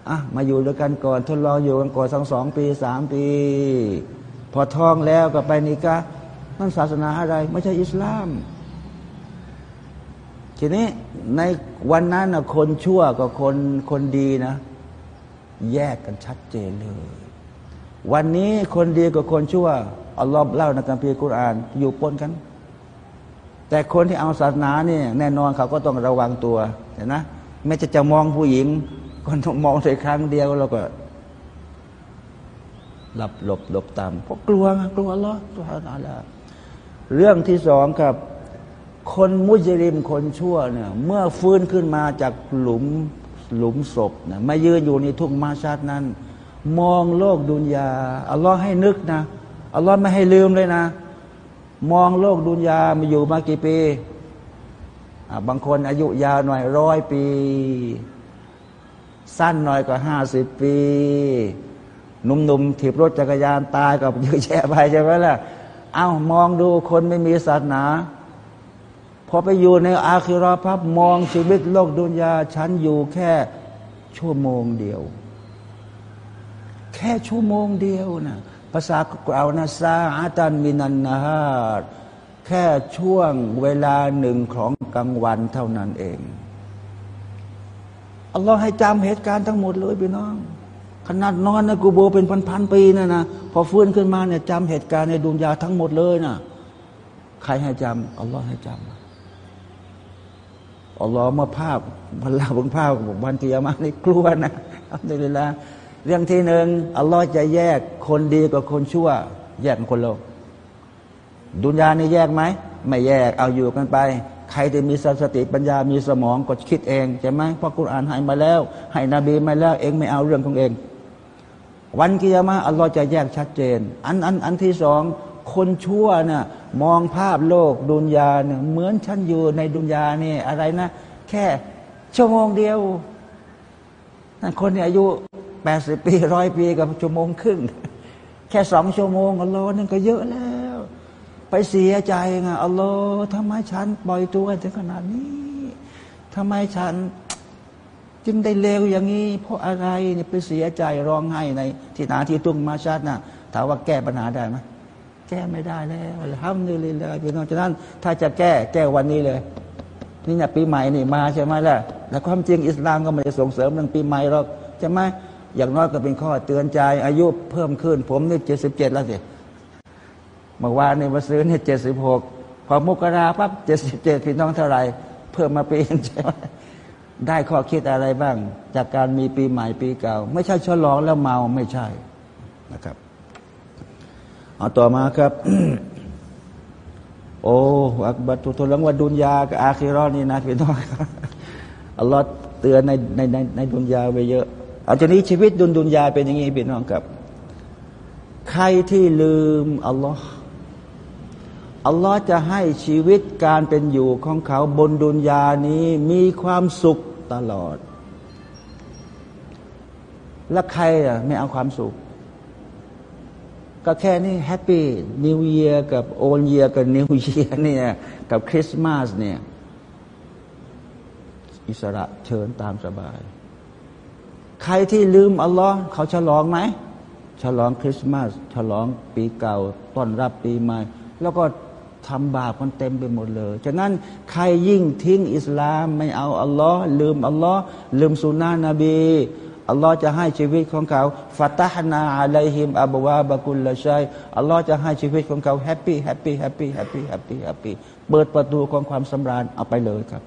อะมาอยู่ด้วยกันก่อน ทดลองอยู่กันก่อนสองสองปีสามปี พอท้องแล้วก็ไปนิกานั่นศาสนาอะไร ไม่ใช่อิสลาม ทีนี้ในวันนั้นนะคนชั่วกับคนคนดีนะ แยกกันชัดเจนเลย วันนี้คนดีกับคนชั่วอัลลอฮ์เล่าในกัมภีร์กุรอาน อยู่ปนกัน แต่คนที่เอาศาสนาเนี่ยแน่นอนเขาก็ต้องระวังตัวเห็นนะไม่จะจะมองผู้หญิงก็ต้องมองแค่ครั้งเดียวแล้วก็หลับหลบหลบตามเพราะกลัวกลัวอัลลอฮ์ตัวอะไรเรื่องที่สองครับคนมุจริมคนชั่วเนี่ย เมื่อฟื้นขึ้นมาจากหลุมหลุมศพนะมายืนอยู่ในทุ่งมาชาตินั้น มองโลกดุนยาอัลลอฮ์ให้นึกนะอัลลอฮ์ไม่ให้ลืมเลยนะ มองโลกดุนยามาอยู่มากี่ปี บางคนอายุยาวหน่อยร้อยปี สั้นหน่อยก็ห้าสิบปีหนุ่มๆถีบรถจักรยานตายกับเยอะแยะไปใช่ไหมล่ะ เอา้ามองดูคนไม่มีศาสนา พอไปอยู่ในอาคิรอพับมองชีวิตโลกดุนยาฉันอยู่แค่ชั่วโมงเดียว แค่ชั่วโมงเดียวนะ ภาษาเรานะซาอาตันมินันนาฮาแค่ช่วงเวลาหนึ่งของกลางวันเท่านั้นเองอัลลอฮ์ให้จำเหตุการณ์ทั้งหมดเลยพี่น้อง ขนาดนอนในกูโบเป็นพันๆปีนะนะพอฟื้นขึ้นมาเนี่ยจำเหตุการณ์ในดุนยาทั้งหมดเลยนะใครให้จำอัลลอฮ์ให้จำอัลลอฮ์มาภาพวันลาบนภาพวันที่ยามานี่กลัวนะอัลลอฮ์เเรื่องที่หนึ่งอัลลอฮ์จะแยกคนดีกับคนชั่ว แยกคนโลก ดุนยานี่แยกไหม ไม่แยกเอาอยู่กันไป ใครที่มีสติปัญญามีสมองก็คิดเองใช่ไหมเพราะกุรอานให้มาแล้ว ให้นบีมาแล้ว เองไม่เอาเรื่องของเอง วันกิยามะอัลลอฮ์จะแยกชัดเจน อันอันอันที่สองคนชั่วน่ะมองภาพโลกดุนยาเนี่ยเหมือนฉันอยู่ในดุนยานี่อะไรนะ แค่ชั่วโมงเดียวนั่นคนเนี่ยอายุ แปดสิบปีร้อยปีกับชั่วโมงครึ่ง แค่สองชั่วโมงอัลลอฮ์นั่นก็เยอะแล้ว ไปเสียใจไงอัลลอฮ์ทำไมฉันปล่อยตัวถึงขนาดนี้ทำไมฉันจึงได้เลวอย่างนี้ เพราะอะไรเนี่ยไปเสียใจร้องไห้ในที่นาที่ตุ้งมาชาตินะถามว่าแก้ปัญหาได้ไหมแก้ไม่ได้แล้วห้ามนี่เลยเลยพี่น้องฉะนั้น ถ้าจะแก้แก้วันนี้เลย นี่เนี่ยปีใหม่นี่มาใช่ไหมล่ะแล้วความจริงอิสลามก็ไม่ได้ส่งเสริมเรื่องปีใหม่หรอกใช่ไหม อย่างน้อยก็เป็นข้อเตือนใจ อายุเพิ่มขึ้น ผมนี่เจ็ดสิบเจ็ดแล้วสิเมื่อวานนี่มาซื้อเนี่ยเจ็ดสิบหกพอมุกราปั๊บเจ็ดสิบเจ็ดพี่น้องเท่าไหร่ เพิ่มมาปีนใช่ไหมได้ข้อคิดอะไรบ้าง จากการมีปีใหม่ปีเก่า ไม่ใช่ฉลองแล้วเมาไม่ใช่นะครับเอาต่อมาครับ โอ้อักบัตุทุลังว่าดุนยากับอาคิรอนี่นะพี่น้องอัลลอฮ์เตือนในในในในดุนยาไปเยอะ อาจานี้ชีวิตดุนดุนยาเป็นอย่างนี้พี่น้องครับ ใครที่ลืมอัลลอฮ์อัลลอฮ์จะให้ชีวิตการเป็นอยู่ของเขาบนดุนยานี้มีความสุขตลอด แล้วใครอะไม่เอาความสุข ก็แค่นี้ Happy New Year กับ Old Year กับ New Year เนี่ยกับคริสต์มาสเนี่ย อิสระเชิญตามสบาย ใครที่ลืมอัลลอฮ์เขาฉลองไหม ฉลองคริสต์มาส ฉลองปีเก่า ต้อนรับปีใหม่ แล้วก็ทำบาปมันเต็มไปหมดเลย ฉะนั้นใครยิ่งทิ้งอิสลามไม่เอาอัลลอฮ์ลืมอัลลอฮ์ลืมสุนนะนบีอัลลอฮ์จะให้ชีวิตของเขาفتحنا عليهم أبواب كل شيء อัลลอฮ์จะให้ชีวิตของเขา happy happy happy happy happy happy เปิดประตูของความสำราญเอาไปเลยครับ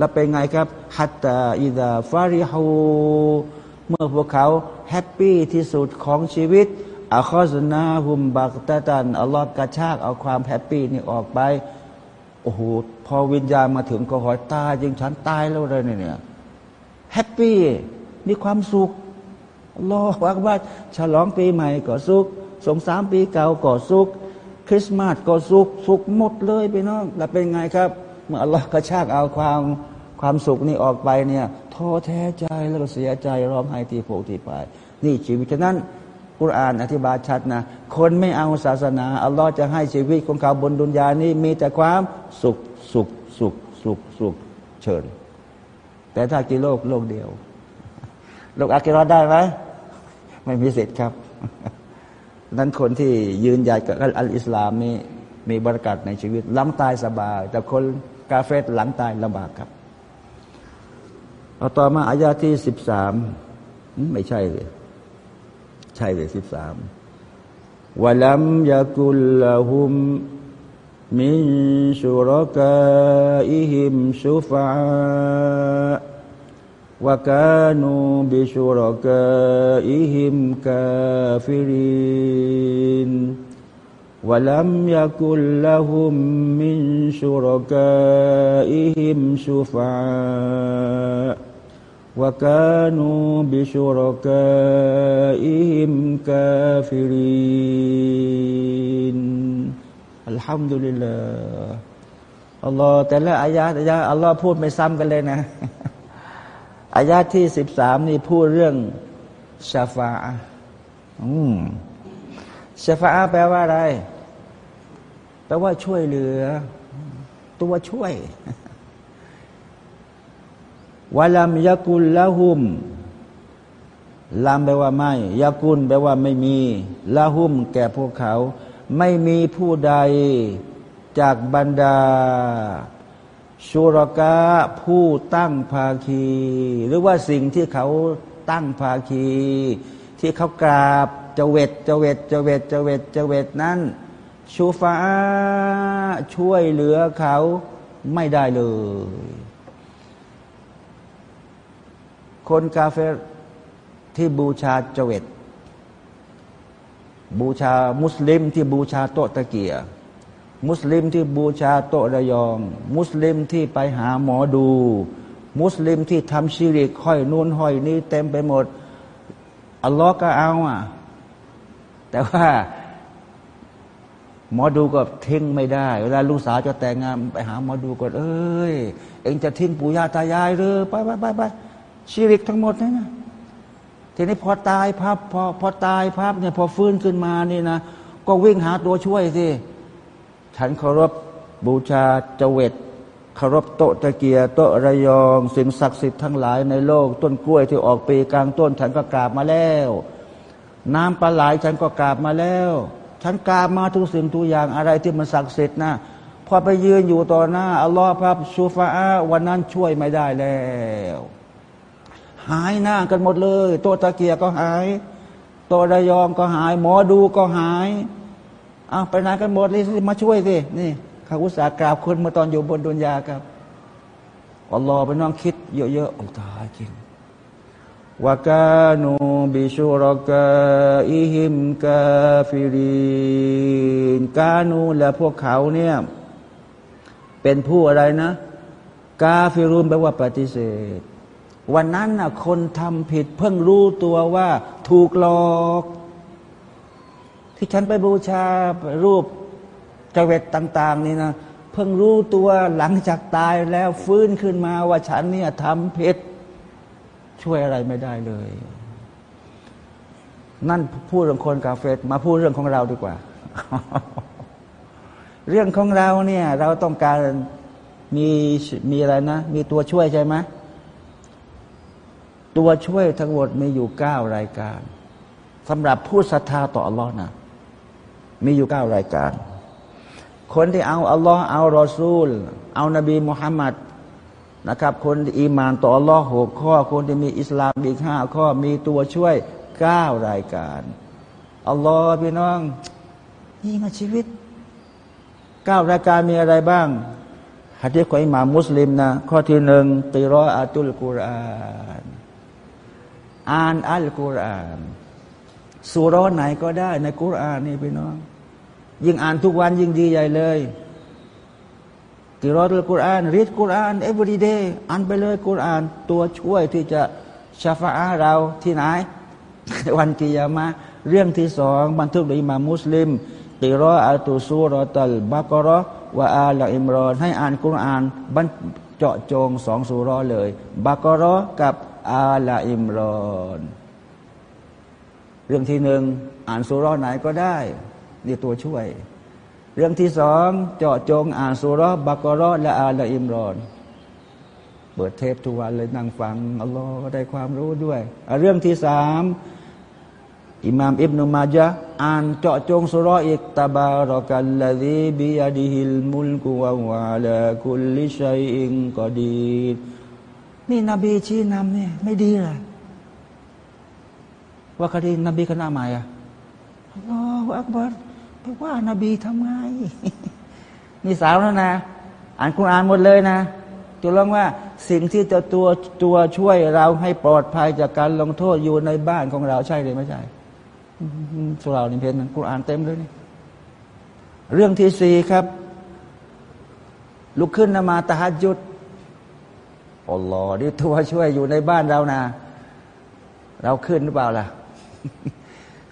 แล้วเป็นไงครับحتى إذا فرحواเมื่อพวกเขาแฮปปี้ที่สุดของชีวิตอาคอสนาหุมบักตะตันอัลลอฮ์กระชากเอาความแฮปปี้นี่ออกไปโอ้โหพอวิญญาณมาถึงก็หอยตายจึงฉันตายแล้วเลยเนี่ยแฮปปี้มีความสุขรอวักว่าฉลองปีใหม่ก็สุขสงสามปีเก่าก็สุข คริสต์มาสก็สุข สุขหมดเลยไปน้องแล้วเป็นไงครับ เมื่ออัลลอฮ์กระชากเอาความ ความสุขนี้ออกไปเนี่ยท้อแท้ใจแล้วก็เสียใจร้องไห้ทีโผทีปายนี่ชีวิตฉะนั้นกุรอานอธิบายชัดนะ คนไม่เอาศาสนา อัลลอฮ์จะให้ชีวิตของเขาบนดุนยานี้มีแต่ความสุขสุขสุขสุขสุขเชิญ แต่ถ้ากิโลกโลกเดียว โลกอากิรอดได้ไหมไม่มีสิทธิ์ครับ นั้นคนที่ยืนใหญ่กับอัลอิสลามนี่มีบริการในชีวิตล้ำตายสบาย แต่คนกาเฟตหลังตายลำบากครับ เอาต่อมาอายาที่สิบสามไม่ใช่เลยใช่เลยสิบสามวะลัมยากุลละหุมมินชุรกาอิฮิมชุฟา وكانوا بشركائهم كافرين ولم يكن لهم من شركائهم شفعاء وكانوا بشركائهم كافرين الحمد لله อัลลอฮ์แต่ละอายะอายะอัลลอฮ์พูดไม่ซ้ำกันเลยนะอายาที่สิบสามนี่พูดเรื่องชาฟาอืมชาฟาแปลว่าอะไร แปลว่าช่วยเหลือ ตัวช่วย วาลามยากุลละหุมลามแปลว่าไม่ยากุลแปลว่าไม่มีละหุมแก่พวกเขา ไม่มีผู้ใดจากบรรดาชุรกะผู้ตั้งภาคี หรือว่าสิ่งที่เขาตั้งภาคี ที่เขากราบเจเวตเจเวตเจเวตเจเวตเจเวตนั้นชูฟ้าช่วยเหลือเขาไม่ได้เลย คนกาเฟรที่บูชาเจวิตบูชามุสลิมที่บูชาโตตะเกีย มุสลิมที่บูชาโตระยอง มุสลิมที่ไปหาหมอดู มุสลิมที่ทำชีริกห้อยนู่นห้อยนี้เต็มไปหมด อัลลอฮ์ก็เอาอะ แต่ว่า หมอดูก็ทิ้งไม่ได้ เวลาลูกสาวจะแต่งงานไปหาหมอดูก็เอ้ย เองจะทิ้งปู่ย่าตายายเลยไปไปไปไป ชีริกทั้งหมดนี่นนะทีนี้พอตายพับพอพอตายพับเนี่ยพอฟื้นขึ้นมานี่นะก็วิ่งหาตัวช่วยสิฉันเคารพบูชาเจเวตเคารพโตตะเกียโตระยอง สิ่งศักดิ์สิทธิ์ทั้งหลายในโลก ต้นกล้วยที่ออกปีกลางต้น ฉันก็กราบมาแล้ว น้ำปลาไหลฉันก็กราบมาแล้ว ฉันกราบมาทุกสิ่งทุกอย่างอะไรที่มันศักดิ์สิทธิ์นะพอไปยืนอยู่ต่อหน้าอัลลอฮ์พระชูฟาวันนั้นช่วยไม่ได้แล้ว หายหน้ากันหมดเลย ตัวตะเกียก็หาย ตัวระยองก็หาย หมอดูก็หายเอาไปไหนกันหมดเลยมาช่วยสินี่ข้าอุตสาหกราบคนมาตอนอยู่บนดุนยาครับอัลลอฮ์ไปน้องคิดเยอะๆอ้ตายจริงวกานูบิชูรกาอิหิมกาฟิรินกานูและพวกเขาเนี่ย เป็นผู้อะไรนะ กาฟิรุนแปลว่าปฏิเสธ วันนั้นน่ะคนทำผิดเพิ่งรู้ตัวว่า ถูกหลอก ที่ฉันไปบูชารูปจเวตต่าง ๆ นี่นะเพิ่งรู้ตัวหลังจากตายแล้วฟื้นขึ้นมาว่าฉันเนี่ยทำผิดช่วยอะไรไม่ได้เลย นั่นพูดเรื่องคนกาเฟตมาพูดเรื่องของเราดีกว่า เรื่องของเราเนี่ย เราต้องการมีมีอะไรนะ มีตัวช่วยใช่ไหม ตัวช่วยทั้งหมดมีอยู่เก้ารายการสำหรับผู้ศรัทธาต่ออัลลอฮ์นะมีอยู่เก้ารายการ คนที่เอาอัลลอฮ์เอารอซูล เอานบีมุฮัมมัดนะครับ คนที่อีมานต่ออัลลอฮ์หกข้อ คนที่มีอิสลามอีกห้าข้อมีตัวช่วยเก้ารายการอัลลอฮ์พี่น้องนี่มาชีวิตเก้ารายการมีอะไรบ้างฮะดีษของอิหม่ามมุสลิมนะข้อที่หนึ่งติรออาตุลกุรอาน อ่านอัลกุรอานสุรไหนก็ได้ในกุรอานนี่พี่น้อง ยิ่งอ่านทุกวันยิ่งดีใหญ่เลยกิรอดกุรอานรีดกุรอาน every day อ่านไปเลยกุรอาน ตัวช่วยที่จะชาฟาเราที่ไหน วันกิยามะเรื่องที่สองบันทึกโดยอิมามุสลิมกิรออัตุซูรอตัลบากรอวะอาลอิมรอนให้อ่านกุรอานบรรเจาะจงสองสุรอเลยบากรอกับ อาลาอิมรอนเรื่องที่หนึ่งอ่านสุรไหนก็ได้นี่ตัวช่วย เรื่องที่สองเจาะจงอ่านสุรบักรอและอาลาอิมรอน เปิดเทปทุกวันเลยนั่งฟังอัลลอฮ์ก็ได้ความรู้ด้วย เรื่องที่สามอิมามอิบนุมาจาอ่านเจาะจงสุรอีกตาบารกัลลดีบิยาดิฮิลมุลกุวะวะลาคุลลิชัยอิงกอดี นี่นบีชี้นำเนี่ยไม่ดีเลยว่าคดีนบีคณะใหม่อะอ๋ออักบารไปว่านาบีทำไงนี่สาวแล้วนะ อ่านคุณอ่านหมดเลยนะจะลองว่าสิ่งที่จะตัวตัวช่วยเราให้ปลอดภัยจากการลงโทษอยู่ในบ้านของเราใช่หรือไม่ใช่สุรานิเพนคุณอ่านเต็มเลยนี่เรื่องที่สี่ครับ ลุกขึ้นนมาตะฮัดยุด อัลลอฮ์นี่ตัวช่วยอยู่ในบ้านเรานะ เราขึ้นหรือเปล่าล่ะ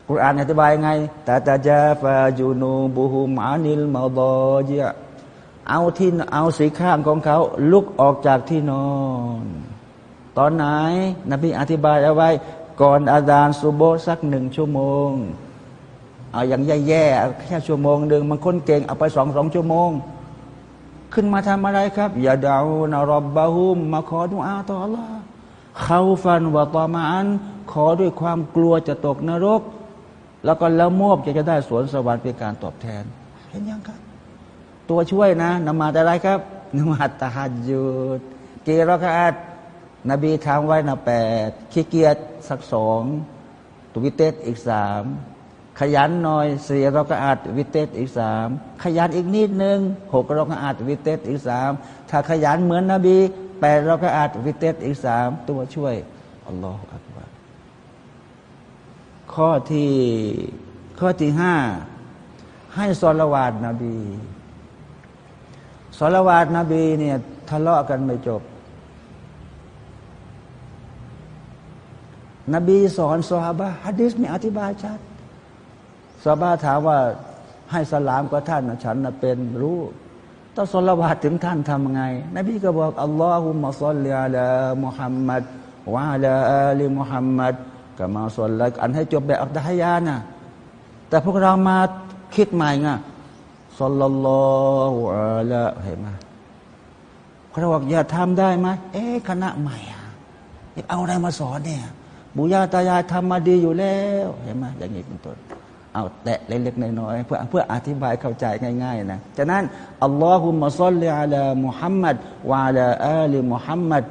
กุรอานอธิบายไงตาตาจาฟาจูนูบูฮุมานิลมาบอเจเอาที่เอาสีข้างของเขา ลุกออกจากที่นอน ตอนไหน นบีอธิบายเอาไว้ ก่อนอาจารสุโบสักหนึ่งชั่วโมง เอาอย่างแย่ๆแค่ชั่วโมงหนึ่งมันคนเก่งเอาไปสองสองชั่วโมง ขึ้นมาทำอะไรครับอย่าดาวนารบบาฮุมมาขอดุอาต่อ Allah เขาฟันวะตอมาอัน ขอด้วยความกลัวจะตกนรก แล้วก็ละโมบจะจะได้สวนสวรรค์เป็นการตอบแทน เห็นยังครับ ตัวช่วยนะนมาอะไรครับนมาตาฮัดยุดเกรกัดนบีทำไว้นะแปดขี้เกียจสักสองตุวิเตสอีกสาม ขยันหน่อยสี่เราก็อาจวิเตสอีกสามขยันอีกนิดนึงหกเราก็อาจวิเตสอีกสามถ้าขยันเหมือนนบีแปดเราก็อาจวิเตสอีกสามตัวช่วยอัลลอฮฺอักบารข้อที่ข้อที่ห้าให้สลวาดนบีสลวาดนบีเนี่ยทะเลาะกันไม่จบ นบีสอนสฮาบะฮัดดิสมีอธิบายชัด สาบะถามว่าให้สลามกับท่านนะฉันนะเป็นรู้ต้องสละวาดถึงท่านทำไง นบีก็บอกอัลลอฮุมะซัลลิอัลมุฮัมมัดวะลาอัลีมุฮัมมัดก็มาสอนแล้วอันให้จบแบบอัตฮยานะแต่พวกเรามาคิดใหม่ไงสลลลอฮุอะลเห็นไหมเขาบอกอย่าทำได้ไหมเอ๊ะคณะใหม่อะเอาอะไรมาสอนเนี่ยบุญญาตายายทำมาดีอยู่แล้ว เห็นไหมอย่างนี้เป็นต้น เอาแตะเล็กๆน้อยๆเพื่อเพื่ออธิบายเข้าใจง่ายๆนะฉะนั้นอัลลอฮุมะซัลลิอัลามุฮัมมัดวะลาอัลีมุฮัมมัด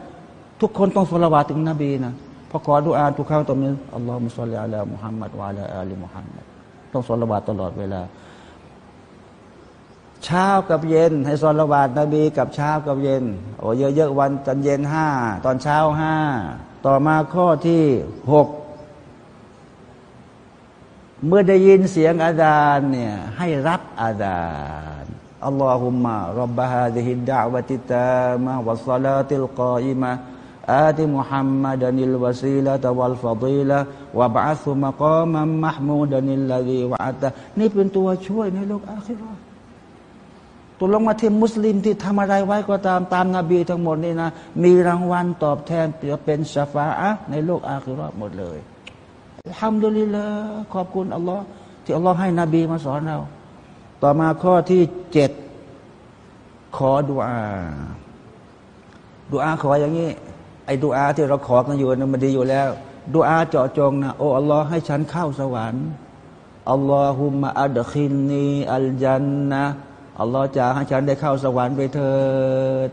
ทุกคนต้องสละวาถึงนบีนะพอขอดุอาทุกครั้งต้องมีอัลลอฮุมะซัลลิอัลามุฮัมมัดวะลาอัลีมุฮัมมัดต้องสละวาตลอดเวลา เช้ากับเย็น ให้สอนละวาดนบี กับเช้ากับเย็นโอ้เยอะๆวันตอนเย็นห้าตอนเช้าห้าต่อมาข้อที่หก เมื่อได้ยินเสียงอาดานเนี่ยให้รับอาดานอัลลอฮุมะรับบะฮาดิฮิดดาวะติตามะวัสลาติลกออิมะอาติมุฮัมมัดนิลวาซีละตะวัลฟาดีละวะบะสุมะกามัมมะฮมูดนิลลาดีวะอัตนี่เป็นตัวช่วยในโลกอาคิรอตัวลงมาที่มุสลิมที่ทำอะไรไว้ก็ตามตามนาบีทั้งหมดนี่นะ มีรางวัลตอบแทนจะเป็นชาฟาอะในโลกอาคิรอหมดเลย ทำดุลิละขอบคุณอัลลอฮ์ที่อัลลอฮ์ให้นบีมาสอนเรา ต่อมาข้อที่เจ็ดขอดุอาดุอาขออย่างนี้ ไอ้ดุอาที่เราขอกันอยู่นั้นมันดีอยู่แล้วดุอาเจาะจงนะโอ้อัลลอฮ์ให้ฉันเข้าสวรรค์อัลลอฮุมะอัดคินนีอัลจันนะอัลลอฮ์จะให้ฉันได้เข้าสวรรค์ไปเถิด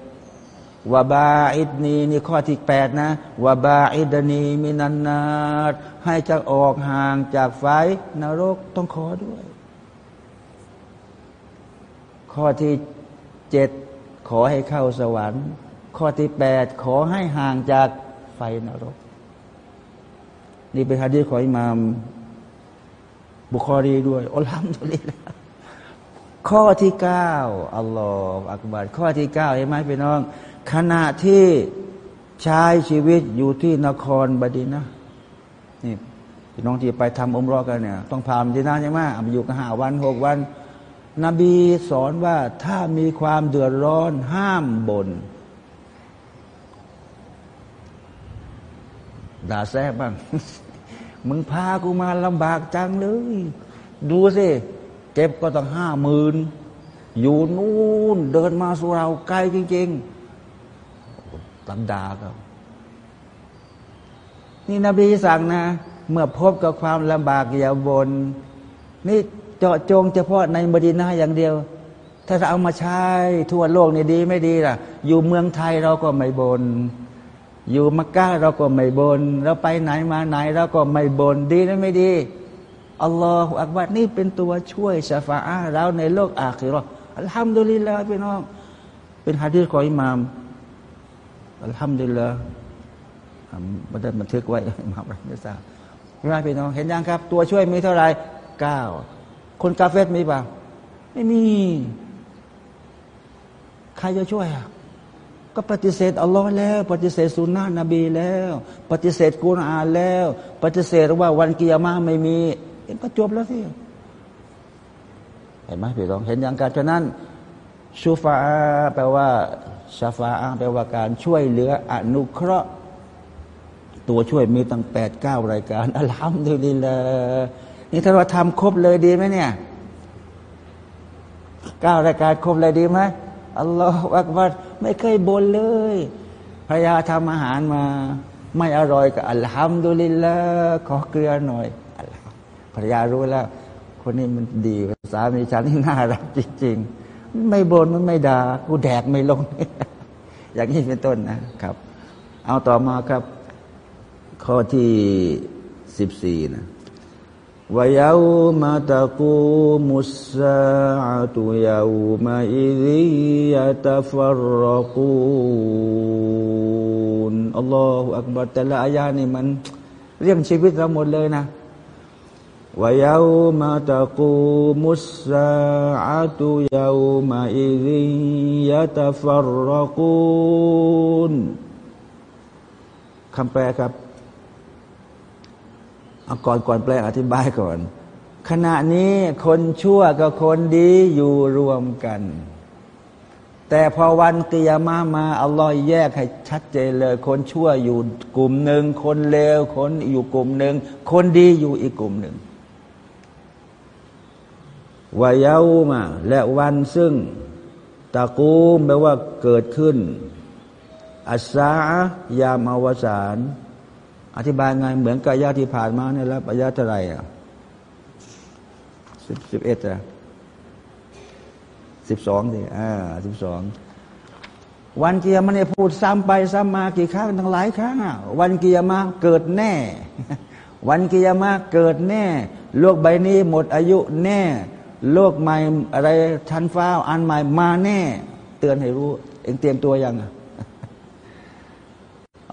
วาบาอิดนีนี่ข้อที่แปดนะวาบาอิดนีมินันนาให้จะออกห่างจากไฟนรกต้องขอด้วย ข้อที่เจ็ดขอให้เข้าสวรรค์ ข้อที่แปดขอให้ห่างจากไฟนรก นี่เป็นฮะดีของอิมาม บุคอรีด้วยอัลฮัมดุลิลละข้อที่เก้าอัลลอฮฺอักบารข้อที่เก้าเห็นไหมพี่น้อง ขณะที่ใช้ชีวิตอยู่ที่นครบดีนะนี่พี่น้องที่ไปทำอมรอกันเนี่ย ต้องพามที่นั่นใช่ไหมอยู่กันห้าวันหกวัน นบีสอนว่าถ้ามีความเดือดร้อนห้ามบน่นด่าแซ่บบ้าง มึงพากูมาลำบากจังเลย ดูสิเก็บก็ต้องห้าหมื่นอยู่นู่นเดินมาสู่เราไกลจริง ๆ ลำดาก็นี่นบีสั่งนะ เมื่อพบกับความลำบากอย่าบน นี่เจาะจงเฉพาะในมดีนาอย่างเดียว ถ้าเอามาใช้ทั่วโลกนี่ดีไม่ดีล่ะ อยู่เมืองไทยเราก็ไม่บน อยู่มักกะเราก็ไม่บน เราไปไหนมาไหนเราก็ไม่บน ดีหรือไม่ดีอัลลอฮฺอักบัดนี่เป็นตัวช่วยชาฟาอาเราในโลกอาคิรออัลฮัมดุลิลลาห์พี่น้อง เป็นฮะดีษของอิหมาม อัลฮัมดุลิลลาห์มันได้บันทึกไว้มาไม่ทราบไม่พี่น้องเห็นยังครับ ตัวช่วยมีเท่าไหร่เก้าคนกาเฟตมีป่าไม่มี ใครจะช่วยอะก็ปฏิเสธอัลลอฮ์แล้ว ปฏิเสธสุนนะนบีแล้ว ปฏิเสธกุรอานแล้ว ปฏิเสธว่าวันกิยามาไม่มีเอ็นก็จบแล้วสิเห็นไหมพี่น้องเห็นอย่างการฉะนั้นชูฟาแปลว่า ชาฟาแปลว่าการช่วยเหลืออนุเคราะห์ ตัวช่วยมีตั้งแปดเก้ารายการอัลฮัมดุลิลละนี่ถ้าเราทำครบเลยดีไหมเนี่ยเก้ารายการครบเลยดีไหมอัลลอฮฺอักบัรไม่เคยบ่นเลยภรรยาทำอาหารมา ไม่อร่อยก็อัลฮัมดุลิลละขอเกลือหน่อยภรรยารู้แล้ว คนนี้มันดีสามีฉันนี่น่ารักจริงๆ ไม่บน่นมันไม่ดา่ากูแดกไม่ลง อย่างนี้เป็นต้นนะครับ เอาต่อมาครับ ข้อที่สิบสี่นะวายาวมาตะกูมุสซาตุยาวมาอิดียาตฟรกูนอัลลอฮฺอักบัรแต่ละอายานี่มัน เรื่องชีวิตเราหมดเลยนะ ويوم تقوم الساعة يومئذ يتفرقون คำแปลครับเอาก่อนก่อนแปลอธิบายก่อน ขณะนี้คนชั่วกับคนดีอยู่รวมกัน แต่พอวันกิยามะมาอัลลอฮ์แยกให้ชัดเจนเลย คนชั่วอยู่กลุ่มหนึ่ง คนเลวคนอยู่กลุ่มหนึ่ง คนดีอยู่อีกกลุ่มหนึ่ง วายามาและวันซึ่งตะกูมแปลว่าเกิดขึ้นอัสายามอวสานอธิบายไงเหมือนกับยาที่ผ่านมาเนี่ยแล้วปยาเท่าไรอะสิบสิบเอ็ดอะสิบสองสิอ่าสิบสองวันเกียร์มันเนี่ยพูดซ้ำไปซ้ำมากี่ครั้งทั้งหลายครั้งอะวันเกียร์มาเกิดแน่ วันเกียร์มาเกิดแน่ โลกใบนี้หมดอายุแน่ โลกใหม่อะไรชั้นฟ้าอันใหม่มาแน่ เตือนให้รู้ เองเตรียมตัวยังอะ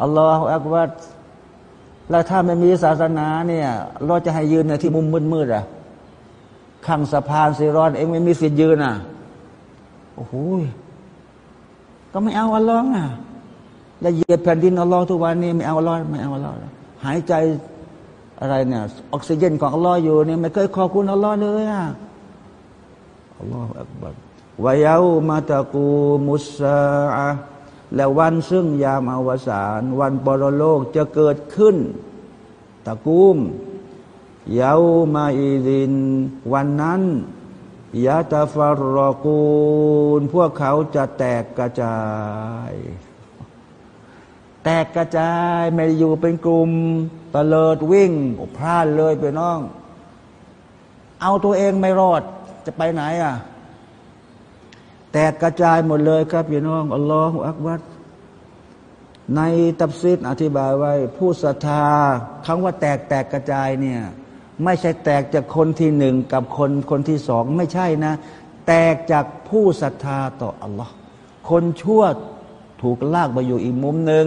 อัลลอฮฺอักบัรแล้วถ้าไม่มีศาสนาเนี่ย เราจะให้ยืนในที่มุมมืดๆอะข้างสะพานซีรอน เองไม่มีสิทธิ์ยืนอะโอ้โหก็ไม่เอาอัลลอฮ์อะแล้วเหยียบแผ่นดินอัลลอฮ์ทุกวันนี้ไม่เอาอัลลอฮ์ไม่เอาอัลลอฮ์หายใจอะไรเนี่ยออกซิเจนของอัลลอฮ์อยู่เนี่ยไม่เคยขอบคุณอัลลอฮ์เลยอะ อัลลอฮ์อักบัรวายามาตะกูมุสซาและวันซึ่งยามอวสาน วันปรโลกจะเกิดขึ้น ตะกุมยาวมาอีดิน วันนั้นยาตาฟารรอกูล พวกเขาจะแตกกระจาย แตกกระจายไม่อยู่เป็นกลุ่มตะเลิดวิ่งพลาดเลยไปน้อง เอาตัวเองไม่รอด จะไปไหนอะ แตกกระจายหมดเลยครับพี่น้องอัลลอฮฺอักบัดในตับซิดอธิบายไว้ ผู้ศรัทธาคำว่าแตกแตกกระจายเนี่ย ไม่ใช่แตกจากคนที่หนึ่งกับคนคนที่สองไม่ใช่นะ แตกจากผู้ศรัทธาต่ออัลลอฮ์คนชั่วถูกลากไปอยู่อีกมุมหนึ่ง